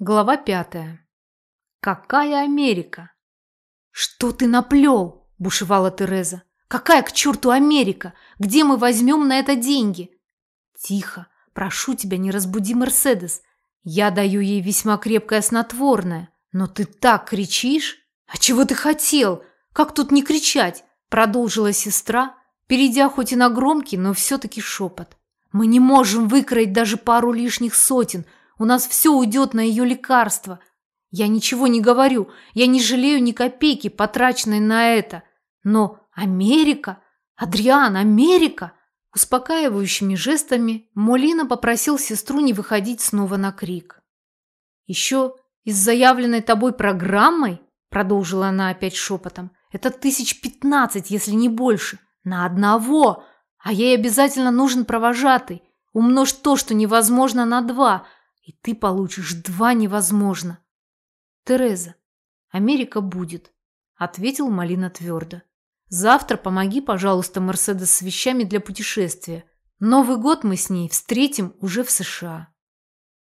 Глава пятая. Какая Америка? Что ты наплел? Бушевала Тереза. Какая к черту Америка? Где мы возьмем на это деньги? Тихо. Прошу тебя, не разбуди Мерседес. Я даю ей весьма крепкое снотворное. Но ты так кричишь? А чего ты хотел? Как тут не кричать? Продолжила сестра, перейдя хоть и на громкий, но все-таки шепот. Мы не можем выкроить даже пару лишних сотен – у нас все уйдет на ее лекарства. Я ничего не говорю, я не жалею ни копейки, потраченной на это. Но Америка? Адриан, Америка? Успокаивающими жестами Молина попросил сестру не выходить снова на крик. Еще из заявленной тобой программой, продолжила она опять шепотом, это тысяч пятнадцать, если не больше, на одного, а ей обязательно нужен провожатый. Умножь то, что невозможно, на два – и ты получишь два невозможно. Тереза, Америка будет, ответил Малина твердо. Завтра помоги, пожалуйста, Мерседес с вещами для путешествия. Новый год мы с ней встретим уже в США.